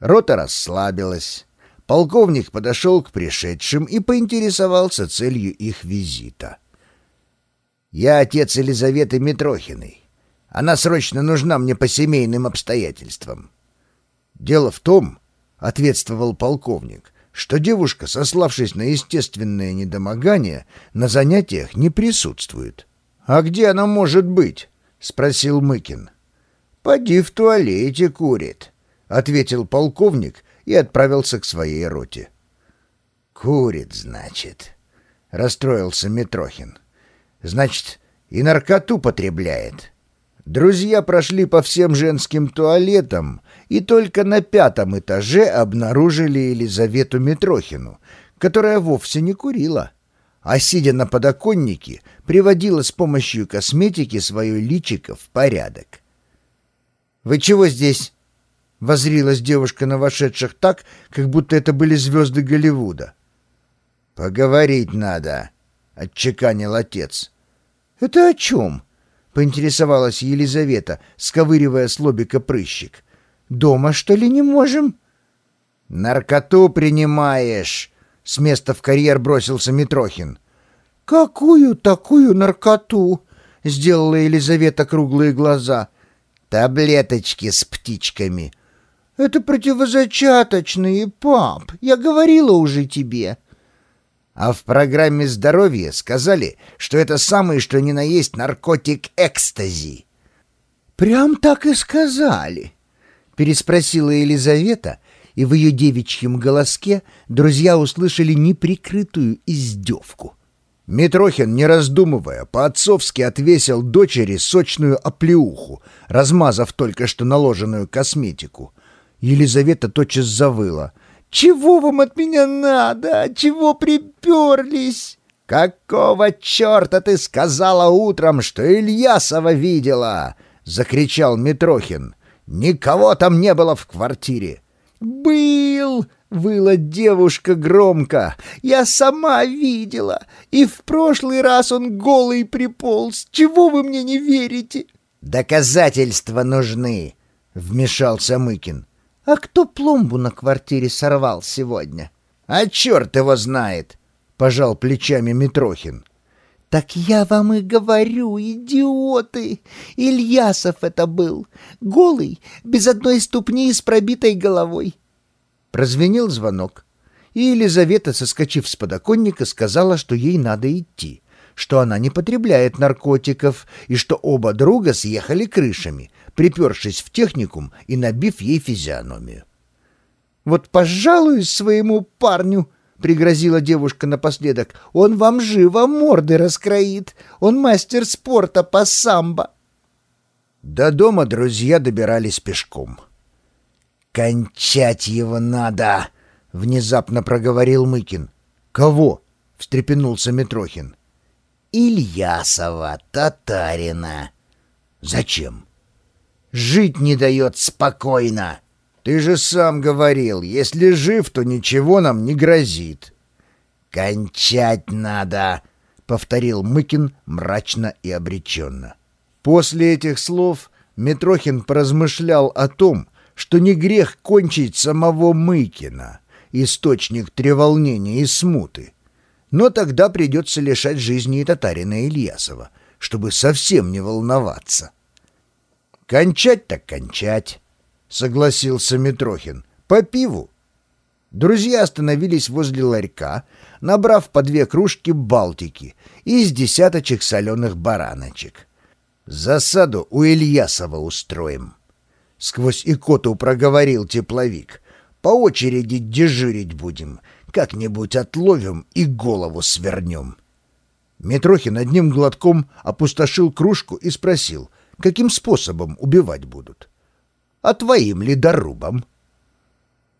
Рота расслабилась. Полковник подошел к пришедшим и поинтересовался целью их визита. «Я отец Елизаветы Митрохиной. Она срочно нужна мне по семейным обстоятельствам». «Дело в том, — ответствовал полковник, — что девушка, сославшись на естественное недомогание, на занятиях не присутствует». «А где она может быть?» — спросил Мыкин. «Поди в туалете курит», — ответил полковник и отправился к своей роте. «Курит, значит», — расстроился Митрохин. «Значит, и наркоту потребляет». Друзья прошли по всем женским туалетам и только на пятом этаже обнаружили Елизавету Митрохину, которая вовсе не курила, а, сидя на подоконнике, приводила с помощью косметики свое личико в порядок. «Вы чего здесь?» — возрилась девушка на вошедших так, как будто это были звезды Голливуда. «Поговорить надо», — отчеканил отец. «Это о чем?» — поинтересовалась Елизавета, сковыривая с лобика прыщик. «Дома, что ли, не можем?» «Наркоту принимаешь!» — с места в карьер бросился Митрохин. «Какую такую наркоту?» — сделала Елизавета круглые глаза. «Таблеточки с птичками». «Это противозачаточные, пап. Я говорила уже тебе». А в программе здоровья сказали, что это самый что ни на есть наркотик экстази. «Прям так и сказали», — переспросила Елизавета, и в ее девичьем голоске друзья услышали неприкрытую издевку. Митрохин, не раздумывая, по-отцовски отвесил дочери сочную оплеуху, размазав только что наложенную косметику. Елизавета тотчас завыла — чего вам от меня надо? Чего приперлись?» «Какого черта ты сказала утром, что Ильясова видела?» — закричал Митрохин. «Никого там не было в квартире». «Был!» — выла девушка громко. «Я сама видела. И в прошлый раз он голый приполз. Чего вы мне не верите?» «Доказательства нужны!» — вмешался Мыкин. «А кто пломбу на квартире сорвал сегодня?» «А черт его знает!» — пожал плечами Митрохин. «Так я вам и говорю, идиоты! Ильясов это был, голый, без одной ступни и с пробитой головой!» Прозвенел звонок, и Елизавета, соскочив с подоконника, сказала, что ей надо идти, что она не потребляет наркотиков и что оба друга съехали крышами, припершись в техникум и набив ей физиономию. «Вот пожалуюсь своему парню!» — пригрозила девушка напоследок. «Он вам живо морды раскроит! Он мастер спорта по самбо!» До дома друзья добирались пешком. «Кончать его надо!» — внезапно проговорил Мыкин. «Кого?» — встрепенулся Митрохин. «Ильясова, татарина». «Зачем?» Жить не дает спокойно. Ты же сам говорил, если жив, то ничего нам не грозит. Кончать надо, повторил Мыкин мрачно и обреченно. После этих слов Митрохин поразмышлял о том, что не грех кончить самого Мыкина, источник треволнения и смуты. Но тогда придется лишать жизни и татарина Ильясова, чтобы совсем не волноваться. «Кончать так кончать», — согласился Митрохин. «По пиву». Друзья остановились возле ларька, набрав по две кружки «Балтики» из десяточек соленых бараночек. «Засаду у Ильясова устроим», — сквозь икоту проговорил тепловик. «По очереди дежурить будем, как-нибудь отловим и голову свернем». Митрохин одним глотком опустошил кружку и спросил — каким способом убивать будут. А твоим ледорубом?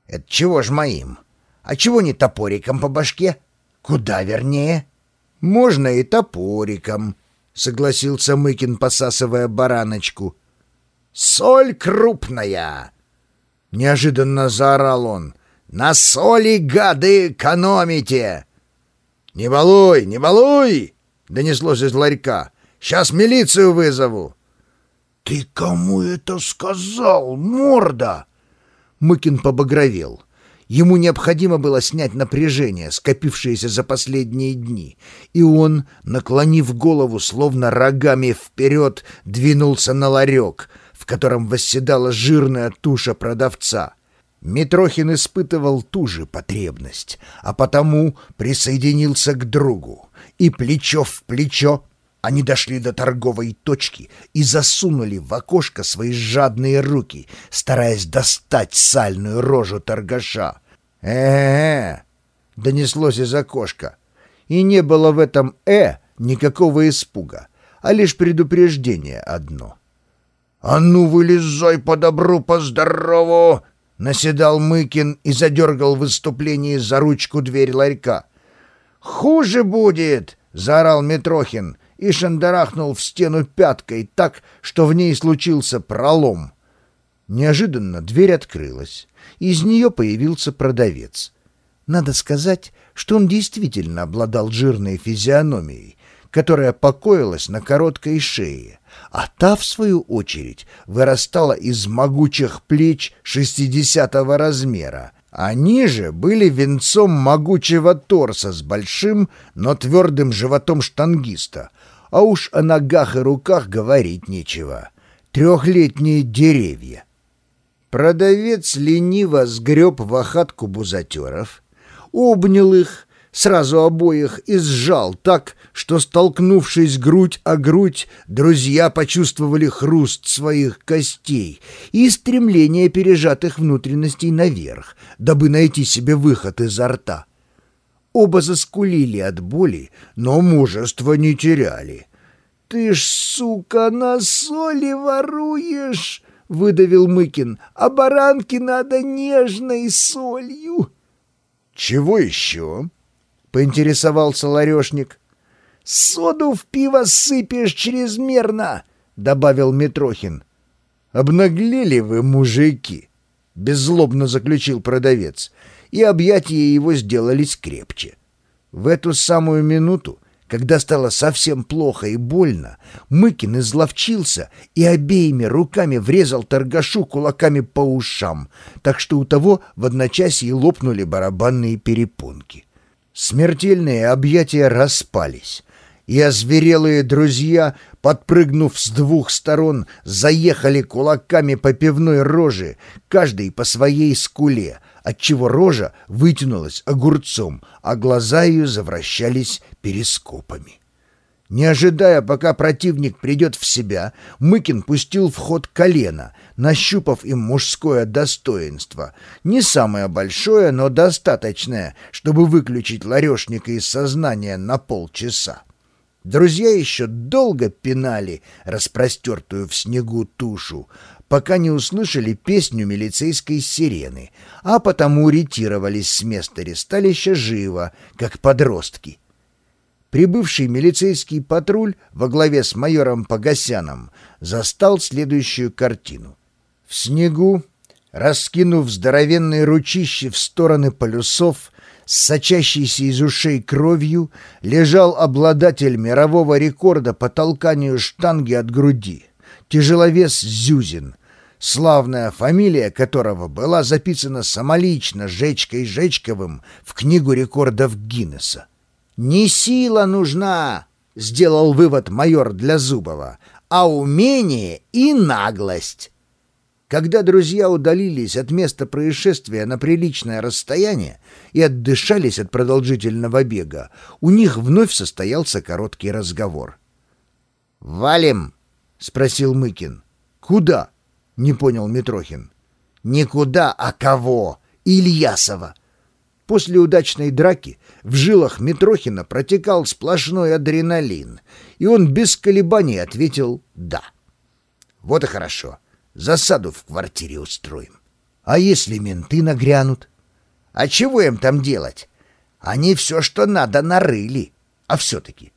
Это чего ж моим? А чего не топориком по башке? Куда вернее? Можно и топориком, согласился Мыкин, посасывая бараночку. Соль крупная! Неожиданно заорал он. На соли, гады, экономите! «Не балуй, не балуй!» — донеслось из ларька. «Сейчас милицию вызову!» «Ты кому это сказал, морда?» Мыкин побагровел. Ему необходимо было снять напряжение, скопившееся за последние дни, и он, наклонив голову, словно рогами вперед, двинулся на ларек, в котором восседала жирная туша продавца. Митрохин испытывал ту же потребность, а потому присоединился к другу, и плечо в плечо они дошли до торговой точки и засунули в окошко свои жадные руки, стараясь достать сальную рожу торгаша. «Э-э-э!» — донеслось из окошка. И не было в этом «э» никакого испуга, а лишь предупреждение одно. «А ну, вылезай по добру, по здорову!» — наседал Мыкин и задергал в выступлении за ручку дверь ларька. «Хуже будет!» — заорал Митрохин и шандарахнул в стену пяткой так, что в ней случился пролом. Неожиданно дверь открылась. Из нее появился продавец. Надо сказать, что он действительно обладал жирной физиономией, которая покоилась на короткой шее, а та, в свою очередь, вырастала из могучих плеч шестидесятого размера, они же были венцом могучего торса с большим, но твердым животом штангиста, а уж о ногах и руках говорить нечего. Трехлетние деревья. Продавец лениво сгреб в охатку бузатеров, обнял их, сразу обоих и сжал так, что, столкнувшись грудь о грудь, друзья почувствовали хруст своих костей и стремление пережатых внутренностей наверх, дабы найти себе выход изо рта. Оба заскулили от боли, но мужества не теряли. «Ты ж, сука, на соли воруешь!» — выдавил Мыкин. «А баранки надо нежной солью!» «Чего еще?» — поинтересовался ларешник. «Соду в пиво сыпешь чрезмерно!» — добавил Митрохин. «Обнаглели вы, мужики!» — беззлобно заключил продавец и объятия его сделались крепче. В эту самую минуту, когда стало совсем плохо и больно, Мыкин изловчился и обеими руками врезал торгашу кулаками по ушам, так что у того в одночасье лопнули барабанные перепонки. Смертельные объятия распались, и озверелые друзья, подпрыгнув с двух сторон, заехали кулаками по пивной роже, каждый по своей скуле — отчего рожа вытянулась огурцом, а глаза ее завращались перископами. Не ожидая, пока противник придет в себя, Мыкин пустил в ход колено, нащупав им мужское достоинство. Не самое большое, но достаточное, чтобы выключить ларешника из сознания на полчаса. Друзья еще долго пинали распростертую в снегу тушу, пока не услышали песню милицейской сирены, а потому ретировались с места ресталища живо, как подростки. Прибывший милицейский патруль во главе с майором Погосяном застал следующую картину. В снегу, раскинув здоровенные ручищи в стороны полюсов, с из ушей кровью, лежал обладатель мирового рекорда по толканию штанги от груди, тяжеловес Зюзин, славная фамилия которого была записана самолично Жечкой Жечковым в книгу рекордов Гиннесса. «Не сила нужна», — сделал вывод майор для Зубова, «а умение и наглость». Когда друзья удалились от места происшествия на приличное расстояние и отдышались от продолжительного бега, у них вновь состоялся короткий разговор. «Валим?» — спросил Мыкин. «Куда?» не понял Митрохин. Никуда, а кого? Ильясова. После удачной драки в жилах Митрохина протекал сплошной адреналин, и он без колебаний ответил «да». Вот и хорошо. Засаду в квартире устроим. А если менты нагрянут? А чего им там делать? Они все, что надо, нарыли. А все-таки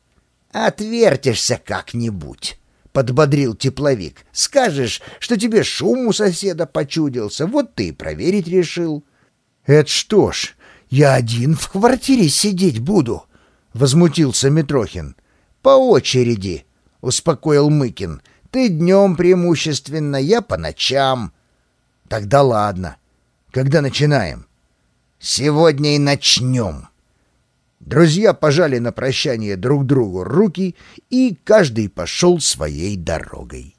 отвертишься как-нибудь. — подбодрил тепловик. «Скажешь, что тебе шум у соседа почудился, вот ты и проверить решил». «Это что ж, я один в квартире сидеть буду?» — возмутился Митрохин. «По очереди», — успокоил Мыкин. «Ты днем преимущественно, я по ночам». «Тогда ладно. Когда начинаем?» «Сегодня и начнем». Друзья пожали на прощание друг другу руки, и каждый пошел своей дорогой.